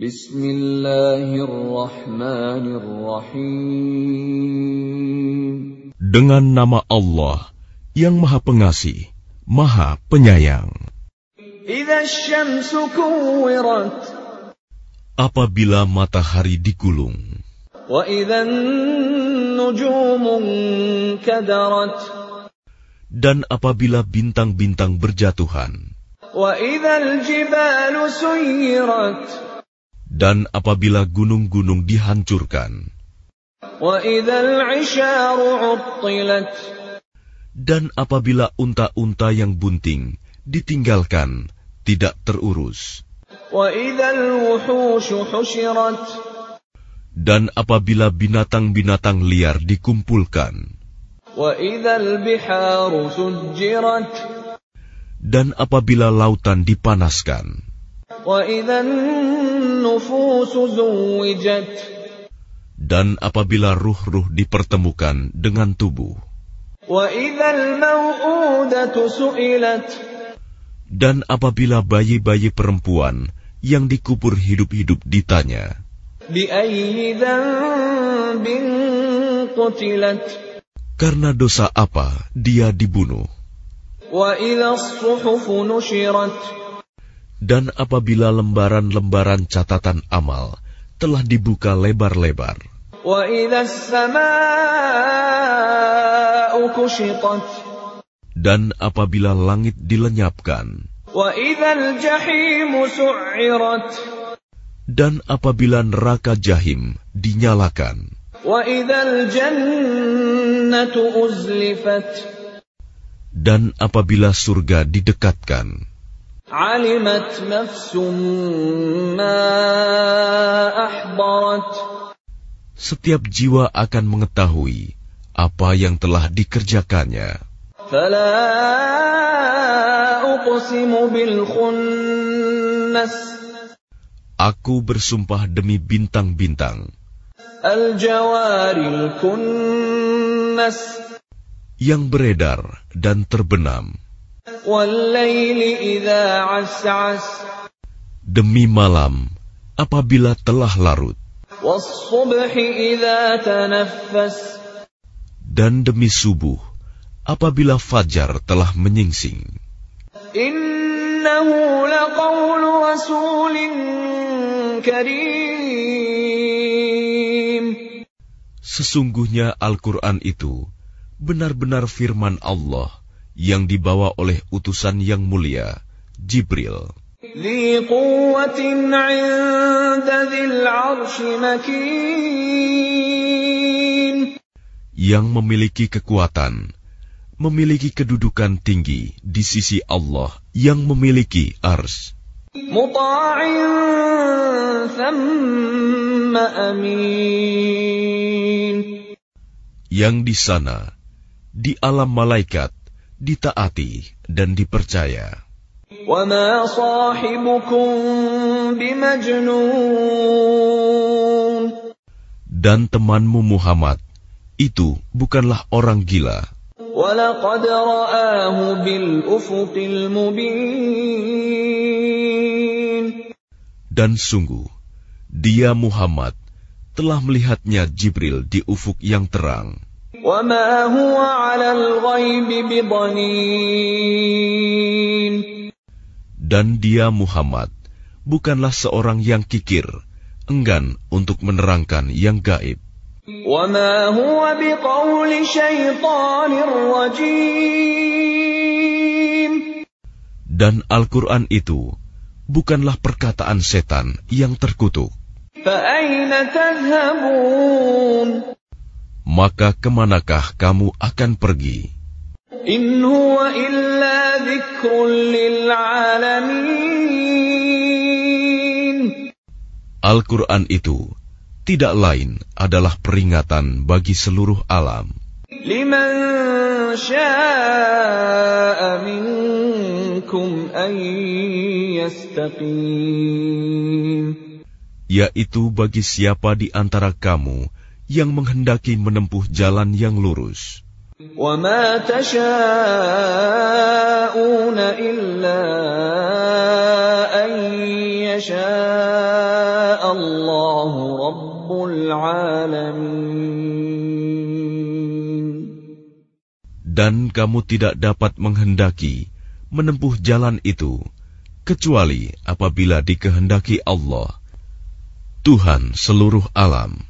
Bismillahirrahmanirrahim. Dengan nama Allah yang Maha Pengasih, Maha Penyayang. Apabila matahari digulung. Dan apabila bintang-bintang berjatuhan. Dan apabila gunung-gunung dihancurkan. Dan apabila unta-unta yang bunting ditinggalkan, tidak terurus. Dan apabila binatang-binatang liar dikumpulkan. Dan apabila lautan dipanaskan. Dan apabila ruh-ruh dipertemukan dengan tubuh. Dan apabila bayi-bayi perempuan yang dikubur hidup-hidup ditanya, karena dosa apa dia dibunuh? Dan apabila lembaran-lembaran catatan amal telah dibuka lebar-lebar. Dan apabila langit dilenyapkan. Dan apabila neraka jahim dinyalakan. Dan apabila surga didekatkan. Setiap jiwa akan mengetahui apa yang telah dikerjakannya. Aku bersumpah demi bintang-bintang yang beredar dan terbenam. Demi malam apabila telah larut. Dan demi subuh apabila fajar telah menyingsing. Sesungguhnya Al-Quran itu benar-benar firman Allah yang dibawa oleh utusan yang mulia, Jibril. Yang memiliki kekuatan, memiliki kedudukan tinggi di sisi Allah yang memiliki ars. Yang di sana, di alam malaikat, ditaati dan dipercaya. Dan temanmu Muhammad itu bukanlah orang gila. Dan sungguh, dia Muhammad telah melihatnya Jibril di ufuk yang terang. Dan dia Muhammad bukanlah seorang yang kikir, enggan untuk menerangkan yang gaib. Dan Al-Quran itu bukanlah perkataan setan yang terkutuk. Maka ke manakah kamu akan pergi? Al-Quran itu tidak lain adalah peringatan bagi seluruh alam. Yaitu bagi siapa di antara kamu yang menghendaki menempuh jalan yang lurus. إلا أن يشاء الله رب العالمين Dan kamu tidak dapat menghendaki menempuh jalan itu kecuali apabila dikehendaki Allah, Tuhan seluruh alam.